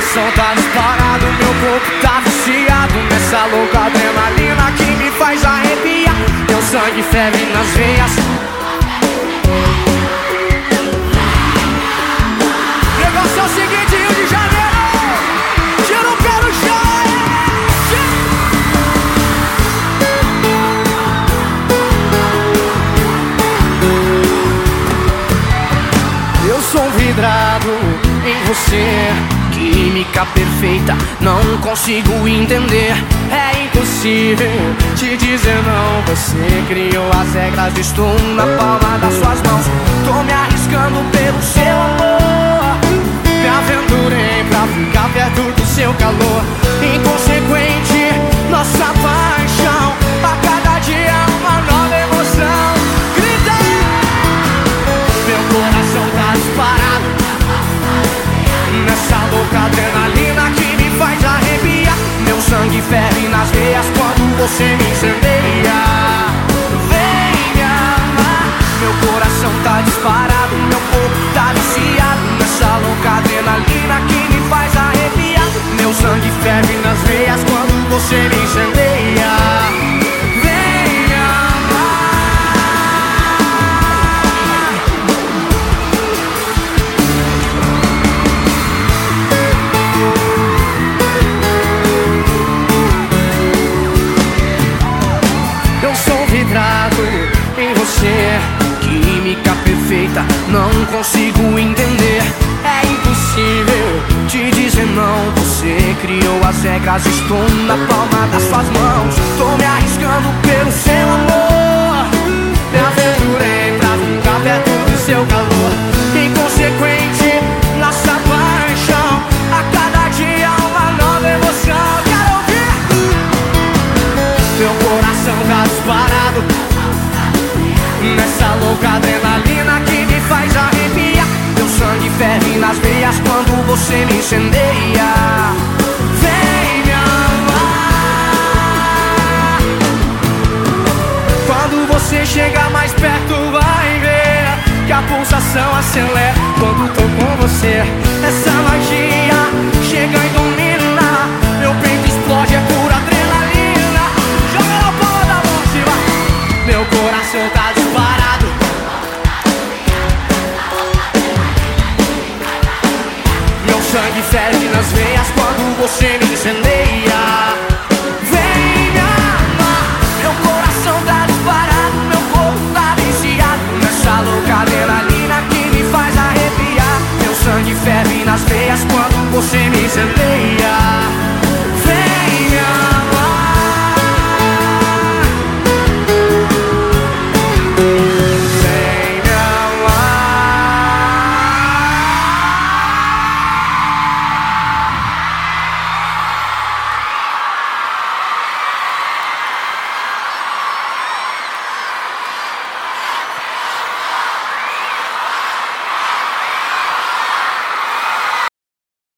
coração tá disparado, meu corpo tá viciado Nessa louca adrenalina que me faz arrepiar. Meu sangue ferve nas veias. Negócio é o seguinte, Rio de Janeiro Tira o pé chão Eu sou vidrado em você Química perfeita, não consigo entender. É impossível te dizer não. Você criou as regras, estou na palma das suas mãos. Tô me arriscando pelo seu amor. Me aventurei pra ficar perto do seu calor não consigo entender. É impossível te dizer não. Você criou as regras, estou na palma das suas mãos. Tô me arriscando pelo seu amor. Me aventurei pra ficar perto do seu calor. Inconsequente, nossa paixão A cada dia uma nova emoção. Quero ouvir! Meu coração tá disparado Nessa louca adrenalina você me incendeia. Vem me amar Quando você chega mais perto vai ver Que a pulsação acelera quando tô com você. Essa sangue ferve nas veias quando você me incendeia.